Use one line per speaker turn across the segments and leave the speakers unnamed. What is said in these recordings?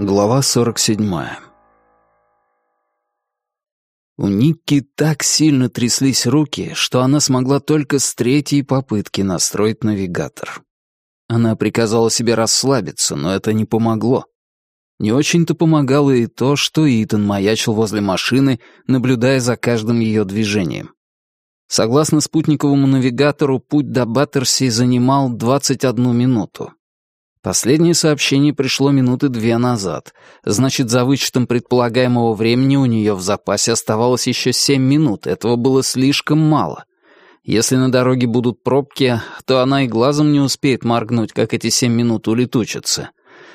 Глава 47 У Никки так сильно тряслись руки, что она смогла только с третьей попытки настроить навигатор. Она приказала себе расслабиться, но это не помогло. Не очень-то помогало и то, что Итан маячил возле машины, наблюдая за каждым ее движением. Согласно спутниковому навигатору, путь до Баттерси занимал 21 минуту. Последнее сообщение пришло минуты две назад. Значит, за вычетом предполагаемого времени у нее в запасе оставалось еще семь минут. Этого было слишком мало. Если на дороге будут пробки, то она и глазом не успеет моргнуть, как эти семь минут улетучатся.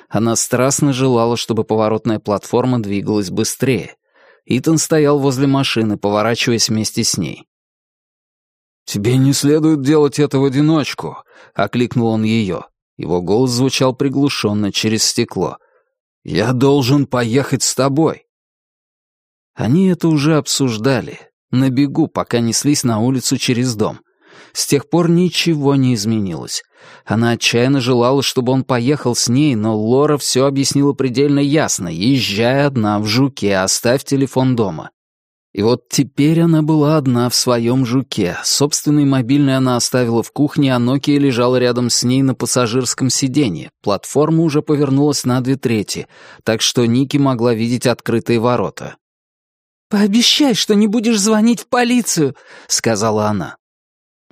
Она страстно желала, чтобы поворотная платформа двигалась быстрее. Итан стоял возле машины, поворачиваясь вместе с ней. «Тебе не следует делать это в одиночку», — окликнул он ее. Его голос звучал приглушенно через стекло. «Я должен поехать с тобой». Они это уже обсуждали, на бегу, пока неслись на улицу через дом. С тех пор ничего не изменилось. Она отчаянно желала, чтобы он поехал с ней, но Лора все объяснила предельно ясно. «Езжай одна в жуке, оставь телефон дома». И вот теперь она была одна в своем жуке. Собственный мобильный она оставила в кухне, а Nokia лежала рядом с ней на пассажирском сиденье. Платформа уже повернулась на две трети, так что Ники могла видеть открытые ворота.
«Пообещай, что не будешь звонить в полицию», — сказала она.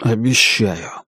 «Обещаю»,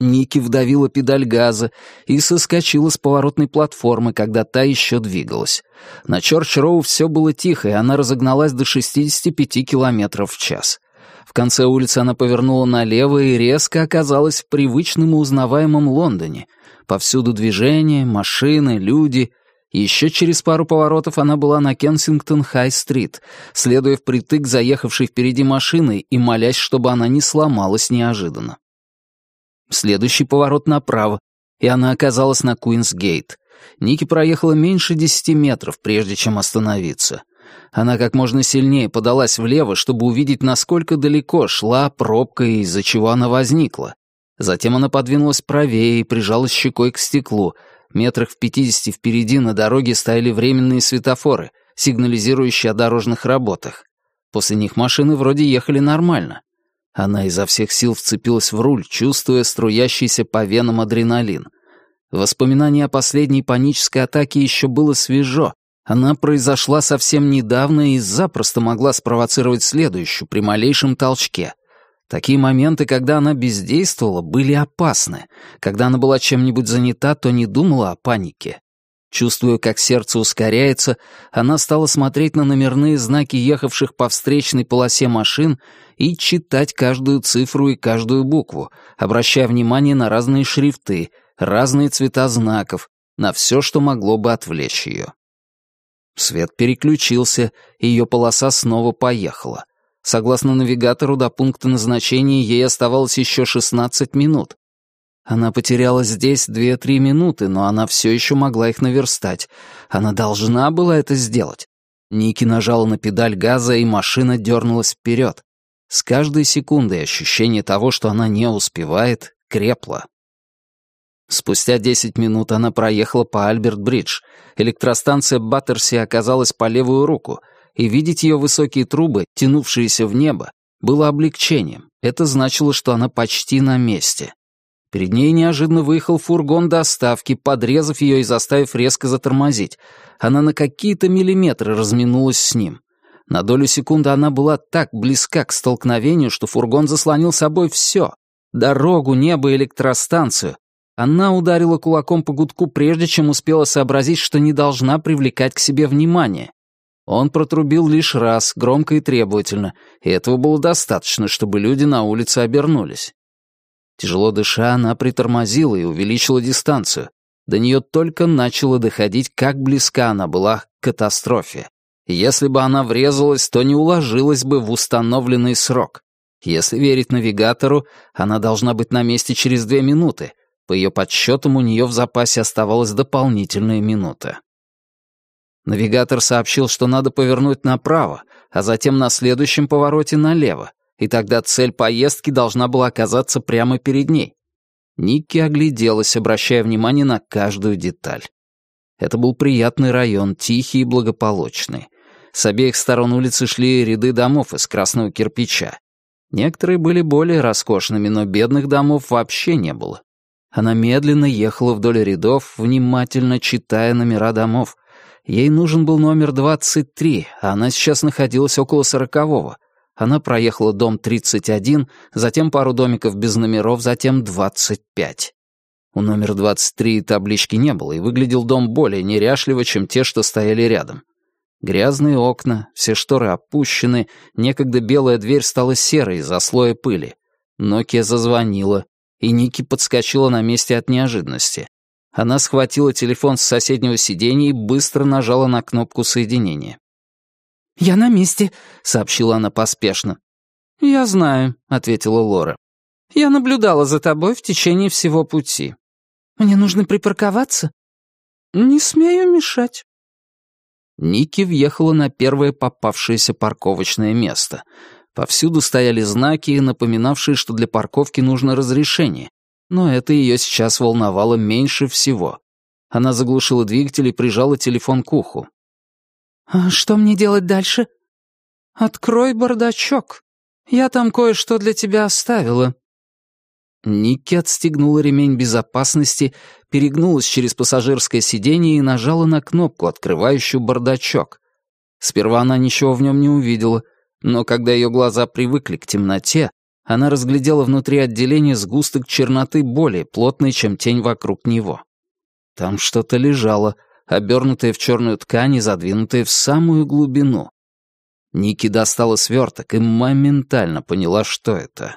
Ники вдавила педаль газа и соскочила с поворотной платформы, когда та еще двигалась. На Чорч-Роу все было тихо, и она разогналась до 65 километров в час. В конце улицы она повернула налево и резко оказалась в привычном и узнаваемом Лондоне. Повсюду движение, машины, люди. Еще через пару поворотов она была на Кенсингтон-Хай-стрит, следуя впритык заехавшей впереди машины и молясь, чтобы она не сломалась неожиданно. Следующий поворот направо, и она оказалась на Куинсгейт. Ники проехала меньше десяти метров, прежде чем остановиться. Она как можно сильнее подалась влево, чтобы увидеть, насколько далеко шла пробка и из-за чего она возникла. Затем она подвинулась правее и прижалась щекой к стеклу. Метрах в пятидесяти впереди на дороге стояли временные светофоры, сигнализирующие о дорожных работах. После них машины вроде ехали нормально. Она изо всех сил вцепилась в руль, чувствуя струящийся по венам адреналин. Воспоминание о последней панической атаке еще было свежо. Она произошла совсем недавно и запросто могла спровоцировать следующую при малейшем толчке. Такие моменты, когда она бездействовала, были опасны. Когда она была чем-нибудь занята, то не думала о панике. Чувствуя, как сердце ускоряется, она стала смотреть на номерные знаки ехавших по встречной полосе машин и читать каждую цифру и каждую букву, обращая внимание на разные шрифты, разные цвета знаков, на все, что могло бы отвлечь ее. Свет переключился, и ее полоса снова поехала. Согласно навигатору, до пункта назначения ей оставалось еще 16 минут. Она потеряла здесь две-три минуты, но она все еще могла их наверстать. Она должна была это сделать. Ники нажала на педаль газа, и машина дернулась вперед. С каждой секундой ощущение того, что она не успевает, крепло. Спустя десять минут она проехала по Альберт-Бридж. Электростанция Баттерси оказалась по левую руку, и видеть ее высокие трубы, тянувшиеся в небо, было облегчением. Это значило, что она почти на месте. Перед ней неожиданно выехал фургон доставки, подрезав ее и заставив резко затормозить. Она на какие-то миллиметры разминулась с ним. На долю секунды она была так близка к столкновению, что фургон заслонил собой все. Дорогу, небо, электростанцию. Она ударила кулаком по гудку, прежде чем успела сообразить, что не должна привлекать к себе внимание. Он протрубил лишь раз, громко и требовательно, и этого было достаточно, чтобы люди на улице обернулись. Тяжело дыша, она притормозила и увеличила дистанцию. До нее только начало доходить, как близка она была к катастрофе. Если бы она врезалась, то не уложилась бы в установленный срок. Если верить навигатору, она должна быть на месте через две минуты. По ее подсчетам, у нее в запасе оставалась дополнительная минута. Навигатор сообщил, что надо повернуть направо, а затем на следующем повороте налево и тогда цель поездки должна была оказаться прямо перед ней. Никки огляделась, обращая внимание на каждую деталь. Это был приятный район, тихий и благополучный. С обеих сторон улицы шли ряды домов из красного кирпича. Некоторые были более роскошными, но бедных домов вообще не было. Она медленно ехала вдоль рядов, внимательно читая номера домов. Ей нужен был номер 23, а она сейчас находилась около сорокового. Она проехала дом 31, затем пару домиков без номеров, затем 25. У номера 23 таблички не было, и выглядел дом более неряшливо, чем те, что стояли рядом. Грязные окна, все шторы опущены, некогда белая дверь стала серой из-за слоя пыли. Нокия зазвонила, и Ники подскочила на месте от неожиданности. Она схватила телефон с соседнего сиденья и быстро нажала на кнопку соединения.
«Я на месте», —
сообщила она поспешно.
«Я знаю», — ответила Лора. «Я наблюдала за тобой в течение всего пути». «Мне нужно припарковаться?» «Не смею мешать».
Ники въехала на первое попавшееся парковочное место. Повсюду стояли знаки, напоминавшие, что для парковки нужно разрешение. Но это ее сейчас волновало меньше всего. Она заглушила двигатель и прижала телефон к уху.
«А что мне делать дальше?» «Открой бардачок. Я там кое-что для тебя оставила».
Никки отстегнула ремень безопасности, перегнулась через пассажирское сиденье и нажала на кнопку, открывающую бардачок. Сперва она ничего в нем не увидела, но когда ее глаза привыкли к темноте, она разглядела внутри отделения сгусток черноты более плотный, чем тень вокруг него. Там что-то лежало, обернутое в черную ткань и задвинутое в самую глубину. Ники достала сверток и моментально поняла, что это.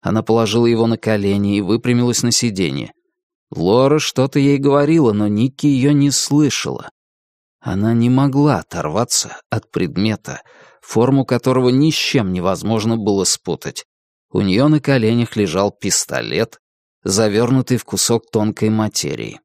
Она положила его на колени и выпрямилась на сиденье. Лора что-то ей говорила, но Ники ее не слышала. Она не могла оторваться от предмета, форму которого ни с чем невозможно было спутать. У нее на коленях лежал пистолет, завернутый в кусок тонкой материи.